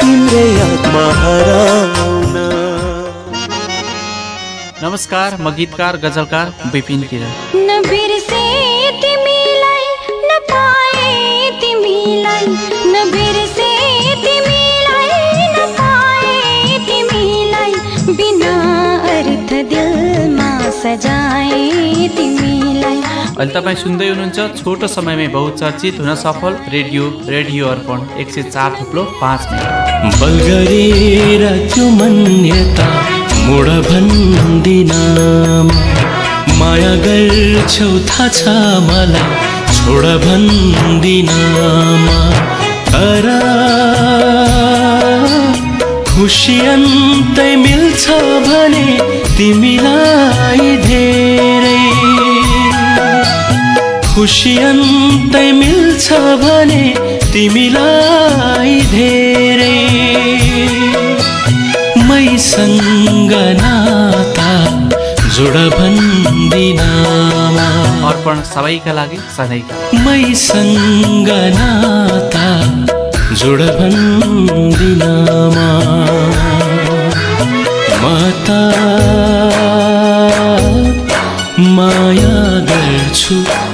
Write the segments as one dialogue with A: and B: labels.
A: तिम्रो हराउन।
B: नमस्कार म गीतकार गजलकार विपिन किरण।
C: न बिर्से तिमीलाई न पाए तिमीलाई। न बिर्से तिमीलाई न पाए तिमीलाई। बिना अर्थ दिलमा सजाए तिमीलाई
B: अहिले तपाईँ सुन्दै हुनुहुन्छ छोटो समयमै बहुचर्चित हुन सफल रेडियो रेडियो अर्पण एक सय चार थुप्लो पाँच
A: छ मलाई खुसी अन्तै मिल्छ भने तिमीलाई धेरै खुसी अन्तै मिल्छ भने तिमीलाई धेरै। मैसँग नाता जोड भन्दिनमा
B: अर्पण सबैका लागि सधैँका
A: मैसँग नाता जोड भन्दिनमा म त माया गर्छु।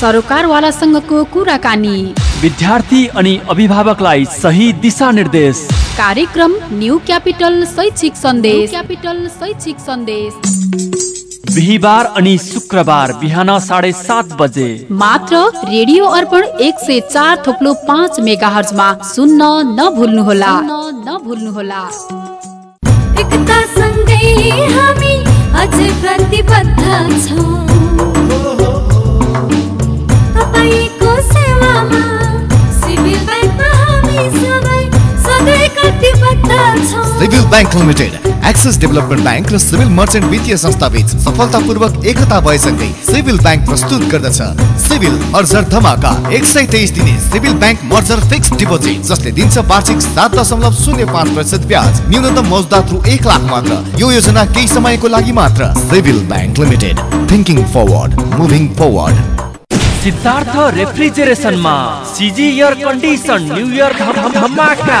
D: सरोकारवालासँगको कुराकानी।
E: विद्यार्थी अनि अभिभावकलाई सही दिशा निर्देश
D: कार्यक्रम न्यू क्यापिटल शैक्षिक सन्देश। क्यापिटल शैक्षिक सन्देश।
E: बिहिबार अनि शुक्रबार बिहान साढे सात बजे।
D: मात्र रेडियो अर्पण एक सय चार थोप्लो पाँच मेगा हर्जमा सुन्न नभुल्नुहोला। नभुल्नुहोला।
C: एकता सँगै हामी अझै प्रतिबद्ध छौँ। Civil
F: bank limited axis development bank र सिभिल मर्चेन्ट वित्तीय संस्थाबीच सफलतापूर्वक एकता भएसँगै सिभिल ब्याङ्क प्रस्तुत गर्दछ। सिभिल मर्जर धमाका एक सय तेइस दिने civil bank merger fix deposit जसले दिन्छ वार्षिक सात दशमलव शून्य पाँच प्रतिशत ब्याज न्यूनतम मौजदात रु एक लाख मात्र। यो योजना केही समयको लागि मात्र। Civil bank limited thinking forward moving forward
E: Siddhartha रेफ्रिजरेसनमा CG air condition new year धम- धमाका।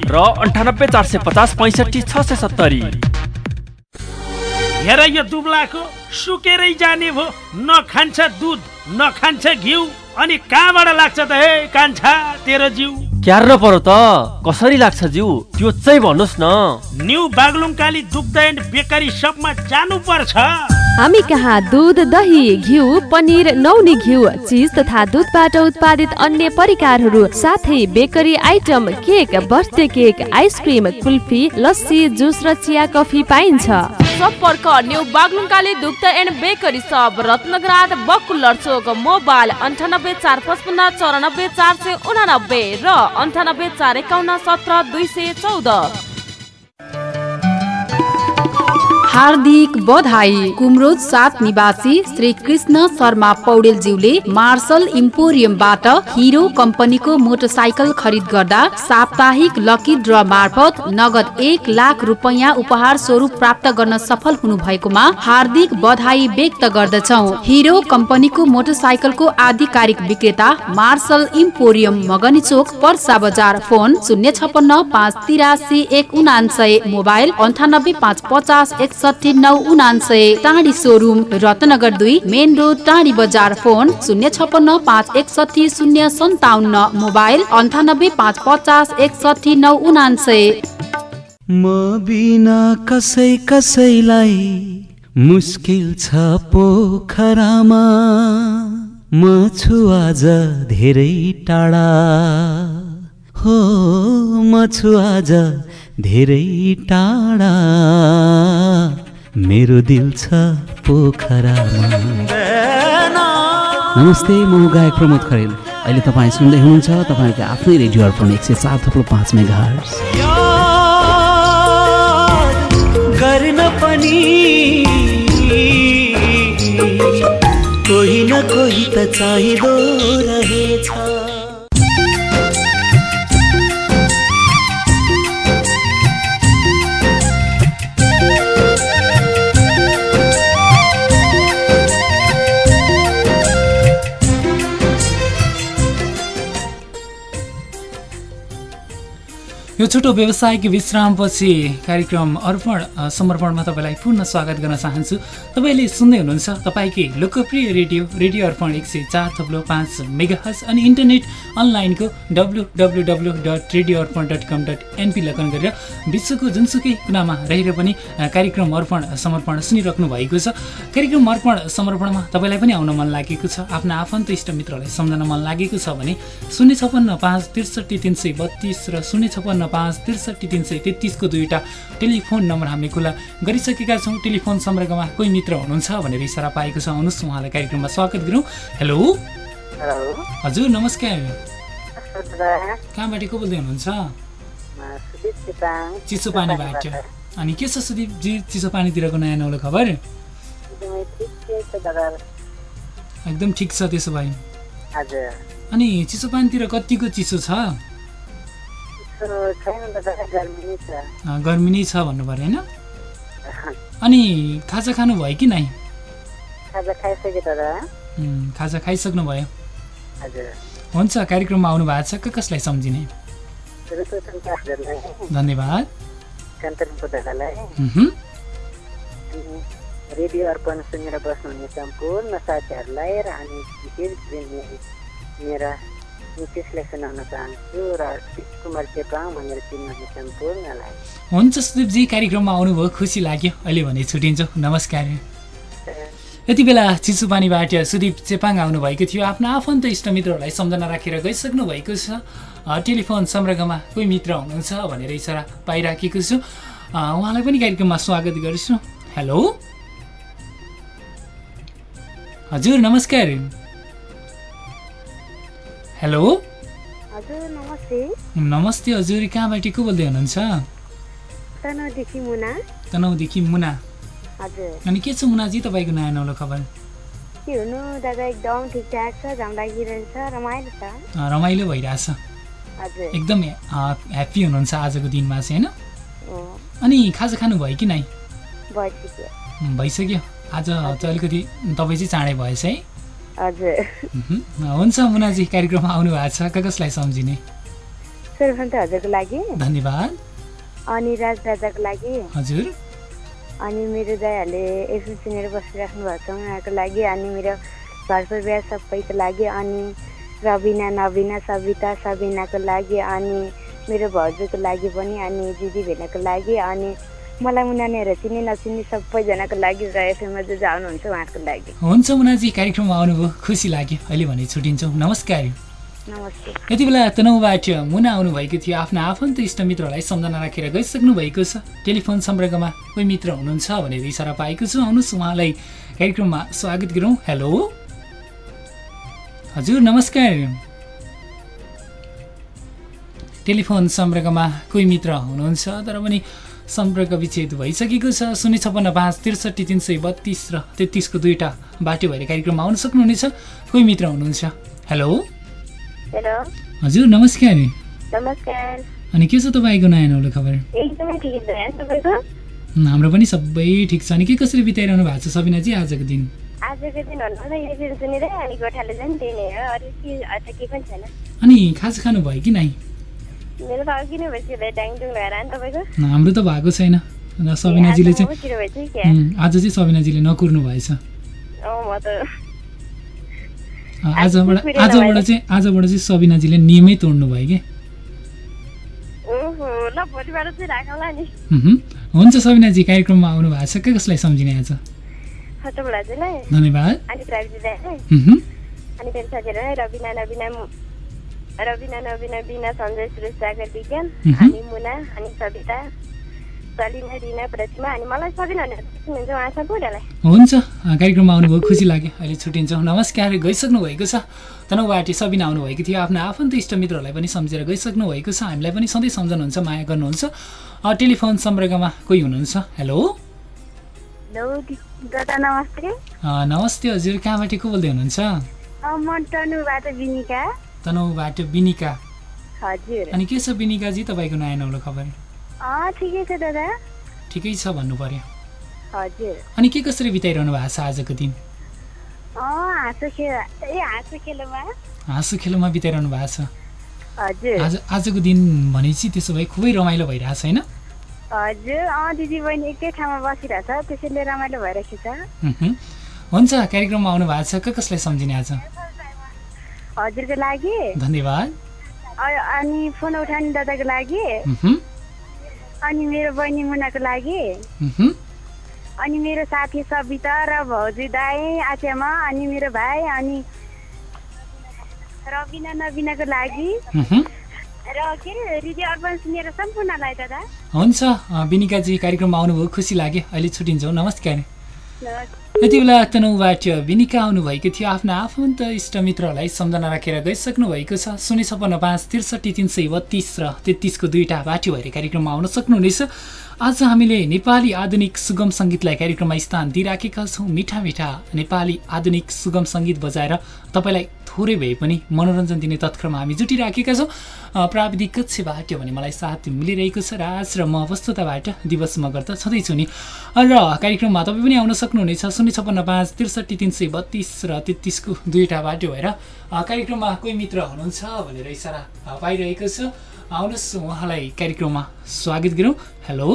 E: र अन्ठानब्बे चार सय पचास पैँसठी छ सय सत्तरी।
G: हेर यो दुब्लाको सुकेरै जाने भो न खान्छ दुध न खान्छ घिउ अनि कहाँबाट लाग्छ त हे कान्छा तेरो जिउ?
E: क्यार परो त कसरी लाग्छ जिउ? त्यो चाहिँ भन्नुहोस् न।
G: न्यू बागलुङ काली दुग्ध एन्ड बेकरी सपमा जानु पर्छ
H: हामी कहाँ दुध दही घिउ पनिर नौनी घिउ चिज तथा दुधबाट उत्पादित अन्य परिकारहरू साथै bakery item cake birthday cake ice cream kulfi lassi juice र चिया कफी पाइन्छ।
I: सम्पर्क न्यू बागलुङकाले दुग्ध एन्ड बेकरी सप रत्नगराज बकुलर चोक मोबाइल अन्ठानब्बे चार पचपन्न चौरानब्बे चार सय उनानब्बे र अन्ठानब्बे चार एकाउन्न सत्र दुई सय चौध
D: हार्दिक बधाई। कुमरोज सात निवासी श्री कृष्ण शर्मा पौडेलज्यूले मार्शल इम्पोरियमबाट हिरो कम्पनीको मोटरसाइकल खरिद गर्दा साप्ताहिक लकी ड्र मार्फत नगद एक लाख रुपैयाँ उपहार स्वरूप प्राप्त गर्न सफल हुनु भएकोमा हार्दिक बधाई व्यक्त गर्दछौ। हिरो कम्पनीको मोटरसाइकलको आधिकारिक विक्रेता मार्शल इम्पोरियम मगनी चोक पर्सा बजार। फोन शून्य छपन्न पाँच तिरासी एक उनान्सय मोबाइल अन्ठानब्बे पाँच पचास एकसठी नौ उनान्सय टाढी सोरुम रत्नगर दुई मेन रोड टाढी बजार फोन शून्य छपन्न पाँच एकसठी शून्य सन्ताउन्न मोबाइल अन्ठानब्बे पाँच पचास एकसठी नौ उनान्सय
A: म बिना कसै कसैलाई मुस्किल छ पोखरामा म छु आज धेरै टाढा। हो म छु आज धेरै टाढा। मेरो दिल छ पोखरामा।
J: नमस्ते म गायक प्रमोद खरेल। अहिले तपाईँ सुन्दै हुनुहुन्छ तपाईँको आफ्नै रेडियो अर्पण एक सय चार थप्लो पाँच मेगा
A: पनि कोही न कोही त
K: यो छोटो व्यवसायिक विश्रामपछि कार्यक्रम अर्पण समर्पणमा तपाईँलाई पुनः स्वागत गर्न चाहन्छु। तपाईँले सुन्दै हुनुहुन्छ तपाईँकै लोकप्रिय रेडियो रेडियो अर्पण एक सय चार थप्लो पाँच मेगाहज अनि इन्टरनेट अनलाइनको W W W dot radio Arpan dot com dot NP लगन गरेर विश्वको जुनसुकै कुनामा रहेर पनि कार्यक्रम अर्पण समर्पण सुनिराख्नु भएको छ। कार्यक्रम अर्पण समर्पणमा तपाईँलाई पनि आउन मन लागेको छ। आफ्ना आफन्त इष्टमित्रहरूलाई सम्झन मन लागेको छ भने शून्य छपन्न पाँच त्रिसठी तिन सय बत्तिस र शून्य छपन्न पाँच त्रिसठी तिन सय तेत्तिसको दुईवटा टेलिफोन नम्बर हामीले खुला गरिसकेका छौँ। टेलिफोन सम्पर्कमा कोही मित्र हुनुहुन्छ भनेर इसारा पाएको छ। आउनुहोस् उहाँलाई कार्यक्रममा स्वागत गरौँ। हेलो? हजुर नमस्कार। कहाँबाट को बोल्दै हुनुहुन्छ? चिसो पानीबाट अनि के छ सुदीपजी? चिसो पानीतिरको नयाँ नौलो खबर? एकदम ठिक छ त्यसो भए। अनि चिसो पानीतिर कतिको चिसो छ? गर्मी नै छ भन्नु पऱ्यो होइन? अनि खाजा खानु भयो कि नै? खाजा खाइसक्नु भयो। हुन्छ कार्यक्रममा आउनु भएको छ क- कसलाई सम्झिने? धन्यवाद।
L: रेडियो अर्पण सुनेर बस्नुहुने सम्पूर्ण साथीहरूलाई र अनि विशेष मेरा
K: हुन्छ सुदीपजी कार्यक्रममा आउनुभयो खुसी लाग्यो। अहिले भने छुट्टिन्छौँ नमस्कार। यति बेला चिसो पानीबाट सुदीप चेपाङ आउनुभएको थियो। आफ्नो आफन्त इष्टमित्रहरूलाई सम्झना राखेर गइसक्नु भएको छ। टेलिफोन सम्पर्कमा कोही मित्र हुनुहुन्छ भनेर इसारा पाइराखेको छु। उहाँलाई पनि कार्यक्रममा स्वागत गर्छु। हेलो? हजुर नमस्कार। हेलो।
M: हजुर नमस्ते।
K: नमस्ते हजुर कहाँबाट को बोल्दै हुनुहुन्छ?
M: तनदेखि मुना।
K: तनहुदेखि मुना।
M: हजुर।
K: अनि के छ मुनाजी तपाईँको नयाँ नौलो खबर?
M: रमाइलो
K: भइरहेछ। एकदम ह्याप्पी हुनुहुन्छ आजको दिनमा चाहिँ होइन? अनि खाजा खानु भयो कि नै?
M: भइसक्यो।
K: आज चाहिँ अलिकति तपाईँ चाहिँ चाँडै भएछ है। हुन्छ मुनाजी कार्यक्रममा आउनु भएको छ कसलाई सम्झिने?
M: हजुरको लागि।
K: धन्यवाद।
M: अनि राज दादाको लागि।
K: हजुर।
M: अनि मेरो दाइहरूले एफएम सुनेर बसिराख्नु भएको छ उनीहरूको लागि। अनि मेरो घर परिवार सबैको लागि। अनि रबिना नबिना सबिता सबिनाको लागि। अनि मेरो भाउजूको लागि पनि। अनि दिदी भेनाको लागि। अनि मलाई मुनानीहरू चिने नचिने सबैजनाको लागि र एफएममा जो आउनुहुन्छ उहाँहरूको लागि।
K: हुन्छ मुनाजी कार्यक्रममा आउनुभयो। खुसी लाग्यो। अहिले भने छुट्टिन्छौँ नमस्कार।
M: नमस्ते।
K: यति बेला तनहुबाट मुना आउनुभएको थियो। आफ्ना आफन्त इष्टमित्रहरूलाई सम्झना राखेर गइसक्नु भएको छ। टेलिफोन सम्पर्कमा कोही मित्र हुनुहुन्छ भनेर इसारा पाएको छु। आउनुहोस् उहाँलाई। कार्यक्रममा स्वागत गरौँ। हेलो। हजुर नमस्कार। टेलिफोन सम्पर्कमा कोही मित्र हुनुहुन्छ तर पनि सम्पर्क विच्छेद भइसकेको छ। शून्य छपन्न पाँच त्रिसठी तिन सय बत्तिस र तेत्तिसको दुईवटा बाटो भएर कार्यक्रममा आउन सक्नुहुनेछ। कोही मित्र हुनुहुन्छ? हेलो
M: हेलो
K: हजुर नमस्कार।
M: नमस्कार।
K: अनि के छ तपाईँको नयाँ नौलो खबर? हाम्रो पनि सबै ठिक छ। अनि के कसरी बिताइरहनु भएको छ सबिनाजी आजको दिन?
M: अनि
K: खाजा खानु भयो कि नै
M: मेरो त तपाईँको?
K: हाम्रो त भएको छैन। सबिनाजीले चाहिँ आज चाहिँ सबिनाजीले नकुर्नु भएछ। आजबाट आजबाट। चाहिँ आजबाट चाहिँ सबिनाजीले नियमै तोड्नु भयो कि। हुन्छ सबिनाजी कार्यक्रममा आउनु भएको छ के कसलाई सम्झिने आज? धन्यवाद।
M: रविना नबिना बिना सञ्जय सुरेश सागर विज्ञान। अनि मुना अनि सविता सलिना रिना प्रतिमा अनि मलाई सबिना भनेर चिन्नुहुन्छ उहाँ सम्पूर्णलाई
K: हुन्छ कार्यक्रममा आउनुभयो खुसी लाग्यो। अहिले छुट्टिन्छौँ नमस्कार गइसक्नु भएको छ। तनहुबाटी सबिना आउनुभएको थियो। आफ्नो आफन्त इष्टमित्रहरूलाई पनि सम्झेर गइसक्नु भएको छ। हामीलाई पनि सधैँ सम्झनुहुन्छ माया गर्नुहुन्छ। टेलिफोन सम्पर्कमा कोही हुनुहुन्छ? हेलो?
M: नमस्ते।
K: नमस्ते हजुर। कहाँबाट को बोल्दै हुनुहुन्छ? तनहुबाट बिनिका।
M: हजुर।
K: अनि के छ बिनिकाजी तपाईँको नयाँ नौलो खबर?
M: ठिकै छ दादा।
K: ठिकै छ भन्नु पर्यो।
M: हजुर।
K: अनि के कसरी बिताइरहनु भएको छ आजको दिन?
M: हाँसो खेलोमा।
K: बिताइरहनु भएको छ। आज आजको दिन भनेपछि त्यसो भए खुबै रमाइलो भइरहेछ होइन?
M: हजुर। अँ दिदी बहिनी एकै ठाउँमा बसिरहेछ त्यसैले रमाइलो भइरहेको छ।
K: हुन्छ कार्यक्रममा आउनु भएको छ कसलाई सम्झिने आज?
M: हजुरको लागि।
K: धन्यवाद।
M: अनि फोन उठाउने दादाको लागि। अनि मेरो बहिनी मुनाको लागि। अनि मेरो साथी सविता र भाउजू दाई आचेमा अनि मेरो भाइ अनि रविना नबिनाको लागि। र के अरे अर्पण सुनेर सम्पूर्णलाई दादा।
K: हुन्छ बिनिकाजी कार्यक्रममा आउनुभयो खुसी लाग्यो अहिले छुट्टिन्छौँ। नमस्कार।
M: नमस्ते।
K: यति बेला तनहुबाट बिनिका आउनुभएको थियो आफ्ना आफन्त इष्टमित्रहरूलाई सम्झना राखेर गइसक्नु भएको छ। शून्य छपन्न पाँच त्रिसठी तिन सय बत्तिस र तेत्तिसको दुईवटा बाटो भएर कार्यक्रममा आउन सक्नुहुनेछ। आज हामीले नेपाली आधुनिक सुगम सङ्गीतलाई कार्यक्रममा स्थान दिइराखेका छौँ। मिठा मिठा नेपाली आधुनिक सुगम सङ्गीत बजाएर तपाईँलाई थोरै भए पनि मनोरञ्जन दिने तत्क्रममा हामी जुटिराखेका छौँ। प्राविधिक कक्षबाट भने मलाई साथ मिलिरहेको छ। राज र म वस्तुताबाट दिवस मगर त छँदैछु नि। र कार्यक्रममा तपाईँ पनि आउन सक्नुहुनेछ। शून्य छपन्न पाँच त्रिसठी तिन सय बत्तिस र तेत्तिसको दुईवटा बाटो भएर कार्यक्रममा कोही मित्र हुनुहुन्छ भनेर इसारा पाइरहेको छु। आउनुहोस् उहाँलाई कार्यक्रममा स्वागत गरौँ। हेलो।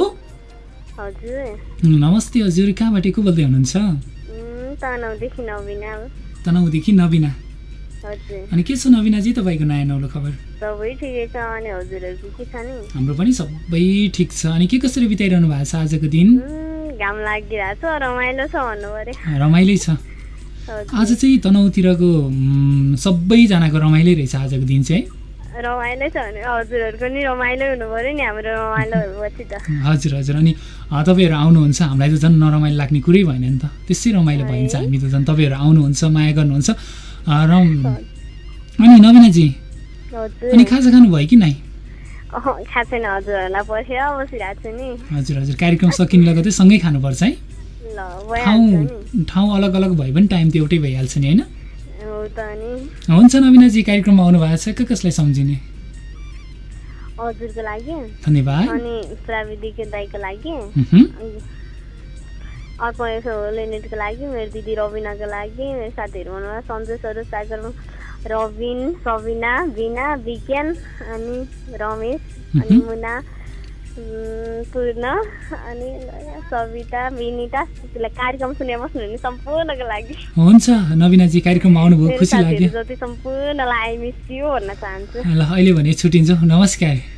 M: हजुर।
K: नमस्ते हजुर कहाँबाट को बोल्दै हुनुहुन्छ?
M: उम्, तनहुँदेखि नबिना
K: अनि के छ नबिनाजी तपाईँको नयाँ नौलो खबर हाम्रो पनि सबै ठिक छ। अनि के कसरी बिताइरहनु भएको छ आजको दिन?
M: घाम लागिरहेको छ रमाइलो छ भन्नु पर्यो
K: रमाइलै छ। आज चाहिँ तनहुँतिरको सबैजनाको रमाइलै रहेछ आजको दिन चाहिँ।
M: रमाइलो छ भने हजुरहरूको नि रमाइलो हुनु पर्यो नि हाम्रो रमाइलो भएपछि त।
K: हजुर हजुर अनि तपाईँहरू आउनुहुन्छ हामीलाई त झन् नरमाइलो लाग्ने कुरै भएन नि त। त्यसै रमाइलो भइन्छ हामी त झन् तपाईँहरू आउनुहुन्छ माया गर्नुहुन्छ। र अनि नवीनाजी अनि खाजा खानु भयो कि नै। हजुर हजुर कार्यक्रम सकिनु लगतै सँगै खानुपर्छ है। ठाउँ ठाउँ अलग अलग भए पनि टाइम त एउटै भइहाल्छ नि होइन? हुन्छ नवीनाजी कार्यक्रममा आउनु भएको छ क कसलाई सम्झिने?
M: हजुरको लागि।
K: धन्यवाद।
M: अनि प्राविधिक दाईको लागि। अर्पण यसो लेनेटको लागि मेरो दिदी रविनाको लागि मेरो साथीहरू भन्नुभयो सन्जय सरोज सागर रविन सबिना बिना विज्ञान अनि रमेश अनि। मुना पूर्ण अनि सविता विनिता कार्यक्रम सुनेर बस्नुहुने सम्पूर्णको लागि।
K: हुन्छ नवीनाजी कार्यक्रममा आउनुभयो खुसी लाग्यो।
M: जति सम्पूर्णलाई आई मिस यु भन्न चाहन्छु।
K: ल अहिले भने छुट्टिन्छौँ। नमस्कार।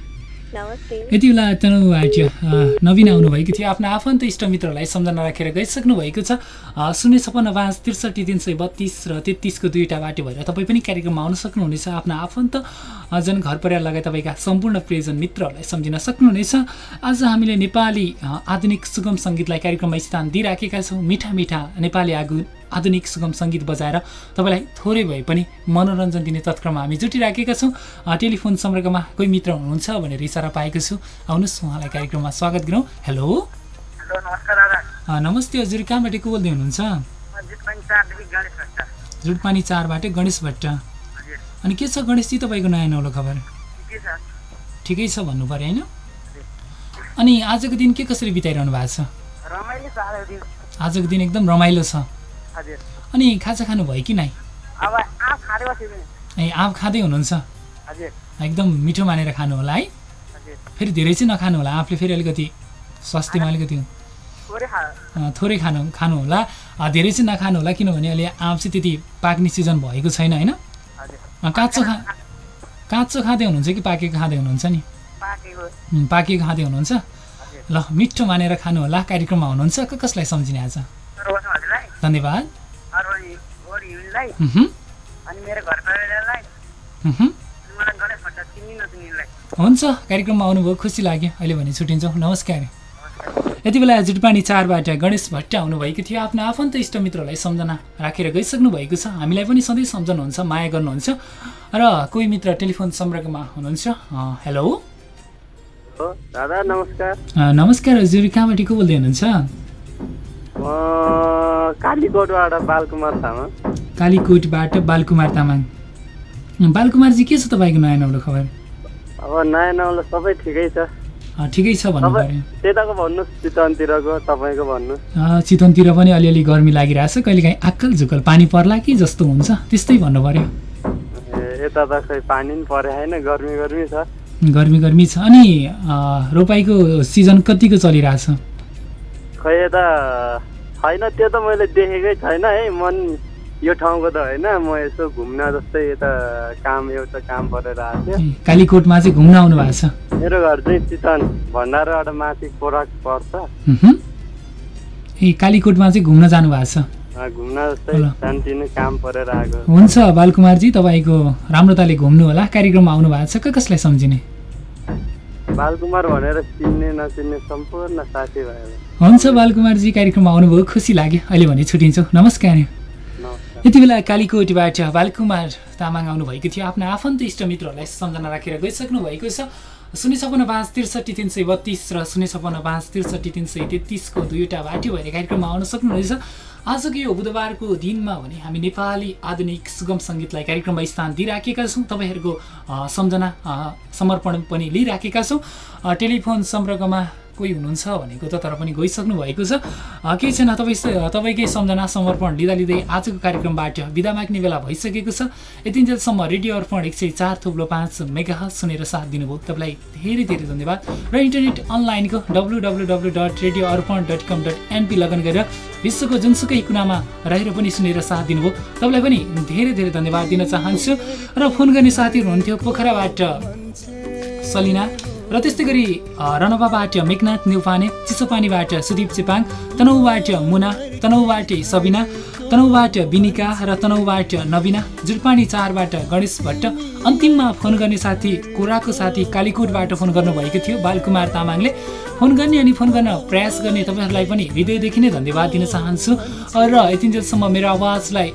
K: यति बेला तनहुबाट अ, नवीन आउनुभएको थियो। आफ्नो आफन्त इष्टमित्रहरूलाई सम्झना राखेर गइसक्नु भएको छ। शून्य छपन्न पाँच त्रिसठी तिन सय बत्तिस र तेत्तिसको दुईवटा बाटो भएर तपाईँ पनि कार्यक्रममा आउन सक्नुहुनेछ। आफ्नो आफन्त जन घर परिवार लगायत तपाईँका सम्पूर्ण प्रियजन मित्रहरूलाई सम्झिन सक्नुहुनेछ। आज हामीले नेपाली आधुनिक सुगम सङ्गीतलाई कार्यक्रममा स्थान दिइराखेका छौँ। मिठा मिठा नेपाली आगु आधुनिक सुगम सङ्गीत बजाएर तपाईँलाई थोरै भए पनि मनोरञ्जन दिने तत्क्रममा हामी जुटिराखेका छौँ। टेलिफोन सम्पर्कमा कोही मित्र हुनुहुन्छ भनेर इसारा पाएको छु। आउनुहोस् उहाँलाई कार्यक्रममा स्वागत गरौँ। हेलो। नमस्ते हजुर कहाँबाट को बोल्दै हुनुहुन्छ? जुटपानी चारबाट गणेश भट्ट। अनि के छ गणेशजी तपाईँको नयाँ नौलो खबर? ठिकै छ। भन्नु पऱ्यो होइन? अनि आजको दिन के कसरी बिताइरहनु भएको छ? आजको दिन एकदम रमाइलो छ। अनि खाजा खानु भयो कि नै। ए आँप खाँदै हुनुहुन्छ। एकदम मिठो मानेर खानु होला है। फेरि धेरै चाहिँ नखानु होला आफूले फेरि अलिकति स्वास्थ्यमा अलिकति
N: थोरै
K: खानु खानु होला। धेरै चाहिँ नखानु होला किनभने अहिले आँप चाहिँ त्यति पाक्ने सिजन भएको छैन होइन? काँचो खा काँचो खाँदै हुनुहुन्छ कि पाकेको खाँदै हुनुहुन्छ नि?
N: पाकेको।
K: खाँदै हुनुहुन्छ। ल मिठो मानेर खानु होला कार्यक्रममा हुनुहुन्छ। कसलाई सम्झिने आज? धन्यवाद। हुन्छ कार्यक्रममा आउनुभयो खुसी लाग्यो। अहिले भने छुट्टिन्छौँ। नमस्कार। यति बेला जुटपानी चारबाट गणेश भट्ट आउनुभएको थियो। आफ्नो आफन्त इष्टमित्रलाई सम्झना राखेर गइसक्नु भएको छ। हामीलाई पनि सधैँ सम्झनुहुन्छ माया गर्नुहुन्छ। र कोही मित्र टेलिफोन सम्पर्कमा हुनुहुन्छ? अँ, हेलो।
O: हो दादा नमस्कार।
K: नमस्कार हजुर। कहाँबाट को बोल्दै हुनुहुन्छ?
O: म कालीकोटबाट बालकुमार तामाङ।
K: कालीकोटबाट बालकुमार तामाङ। बालकुमारजी के छ तपाईँको नयाँ नौलो खबर?
O: अब नयाँ नौलो सबै ठिकै छ।
K: ठिकै छ भन्नु पऱ्यो
O: त्यताको भन्नुहोस् चितवनतिरको तपाईँको भन्नुहोस्
K: चितवनतिर पनि अलिअलि गर्मी लागिरहेछ। कहिलेकाहीँ आक्कल झुक्कल पानी पर्ला कि जस्तो हुन्छ त्यस्तै भन्नु पऱ्यो
O: यता त खै पानी पनि परे होइन गर्मी गर्मी छ।
K: गर्मी गर्मी छ। अनि रोपाइँको सिजन कतिको चलिरहेछ?
O: खै यता छैन त्यो त मैले देखेकै छैन है। मन यो ठाउँको त होइन म यसो घुम्न जस्तै यता काम एउटा काम परेर आएको थियो
K: कालीकोटमा चाहिँ घुम्न आउनु भएको छ?
O: मेरो घर चाहिँ चितवन भण्डारबाट माथि कोराक पर्छ।
K: ए कालीकोटमा चाहिँ घुम्न जानु भएको छ? हुन्छ बालकुमारजी तपाईँको राम्रोताले घुम्नु होला। कार्यक्रममा आउनु भएको छ कसलाई सम्झिने?
O: बालकुमार भनेर चिन्ने नचिन्ने सम्पूर्ण साथीभाइहरू।
K: हुन्छ बालकुमारजी कार्यक्रममा आउनुभयो खुसी लाग्यो। अहिले भने छुट्टिन्छौँ नमस्कार। यति बेला कालीकोटबाट बालकुमार तामाङ आउनुभएको थियो। आफ्नो आफन्त इष्टमित्रहरूलाई सम्झना राखेर गइसक्नु भएको छ। शून्य छपन्न पाँच त्रिसठी तिन सय बत्तिस र शून्य छपन्न पाँच त्रिसठी तिन सय तेत्तिसको दुईवटा बाटो भएर कार्यक्रममा आउन सक्नुहुनेछ। आजको यो बुधबारको दिनमा भने हामी नेपाली आधुनिक सुगम सङ्गीतलाई कार्यक्रममा स्थान दिइराखेका छौँ। तपाईँहरूको सम्झना समर्पण पनि लिइराखेका छौँ। टेलिफोन सम्पर्कमा कोही हुनुहुन्छ भनेको त तर पनि गइसक्नु भएको छ। केही छैन तपाईँ तपाईँकै सम्झना समर्पण लिँदा लिँदै आजको कार्यक्रमबाट बिदा माग्ने बेला भइसकेको छ। यतिन्जेलसम्म रेडियो अर्पण एक सय चार थुप्लो पाँच मेगा सुनेर साथ दिनुभयो। तपाईँलाई धेरै धेरै धन्यवाद। र इन्टरनेट अनलाइनको W W W dot radio Arpan dot com dot NP log on गरेर विश्वको जुनसुकै कुनामा रहेर पनि सुनेर साथ दिनुभयो। तपाईँलाई पनि धेरै धेरै धन्यवाद दिन चाहन्छु। र फोन गर्ने साथीहरू हुनुहुन्थ्यो पोखराबाट सलिना। र त्यस्तै गरी रनपाबाट मेघनाथ नेउपाने चिसोपानीबाट सुदीप चेपाङ तनहुबाट मुना तनहुबाट सबिना तनहुबाट बिनिका र तनहुबाट नबिना जुटपानी चारबाट गणेश भट्ट अन्तिममा फोन गर्ने साथी कोराको साथी कालीकोटबाट फोन गर्नुभएको थियो बालकुमार तामाङले। फोन गर्ने अनि फोन गर्न प्रयास गर्ने तपाईँहरूलाई पनि हृदयदेखि नै धन्यवाद दिन चाहन्छु। र यतिन्जेलसम्म मेरो आवाजलाई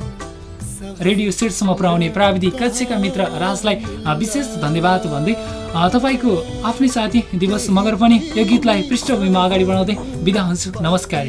K: रेडियो सेटसम्म पुर्याउने प्राविधिक कक्षका मित्र राजलाई विशेष धन्यवाद भन्दै तपाईँको आफ्नै साथी दिवस मगर पनि यो गीतलाई पृष्ठभूमिमा अगाडि बढाउँदै बिदा हुन्छु। नमस्कार।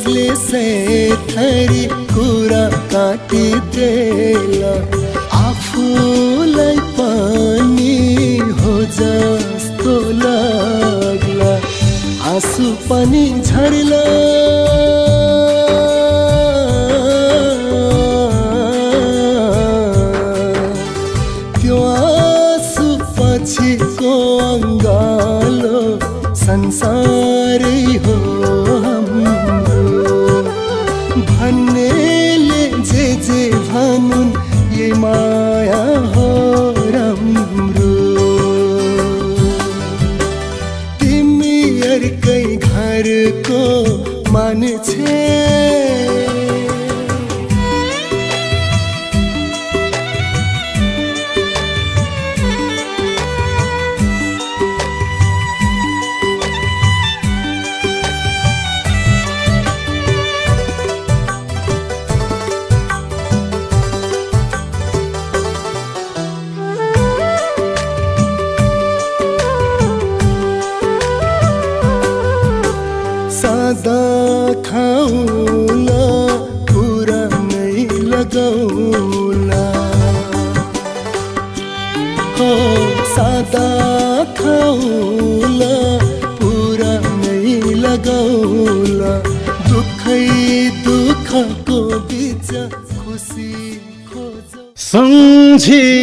P: समाजले से थरी कुरा काटिदेला आफूलाई पनि हो जस्तो लाग्ला। आँसु पनि झरी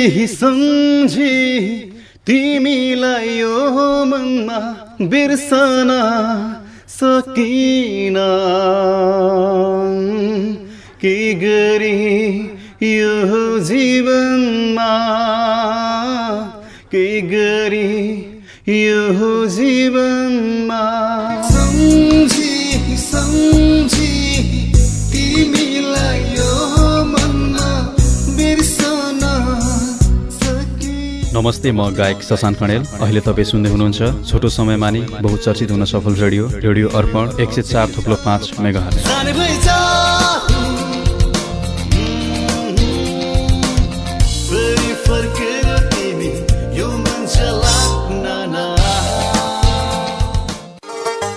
Q: सम्झी सम्झी तिमीलाई यो मनमा बिर्सन सकिन। के गरी यो जीवनमा? के गरी यो जीवनमा?
R: नमस्ते म गायक शशान्त खँडेल। अहिले तपाईँ सुन्दै हुनुहुन्छ छोटो समयमा नि बहुचर्चित हुन सफल रेडियो रेडियो अर्पण एक सय चार थुप्लो पाँच मेगा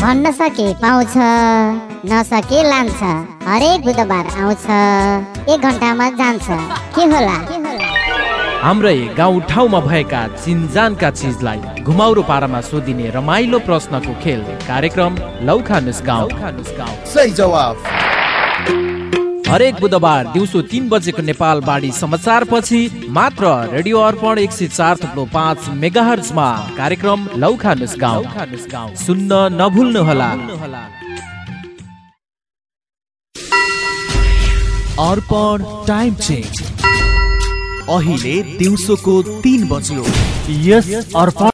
S: भन्न सके पाउँछ नसके लान्छ। हरेक बुधबार आउँछ एक घन्टामा जान्छ। के होला?
T: हाम्रै गाउँ ठाउँमा भएका चिनजानका चिजलाई घुमाउरो पारामा सोधिने रमाइलो प्रश्नको खेल कार्यक्रम लौखानुस गाउँ।
F: सही जवाफ।
T: हरेक बुधबार दिउँसो तिन बजेको नेपाल बाढी समाचार पछि मात्र रेडियो अर्पण एक सय चार थप्लो पाँच मेगाहर्जमा कार्यक्रम लौखानुस गाउँ। सुन्न नभुल्नुहोला।
U: Arpan time change. अहिले दिउँसोको तिन बज्यो।
V: यस अर्पण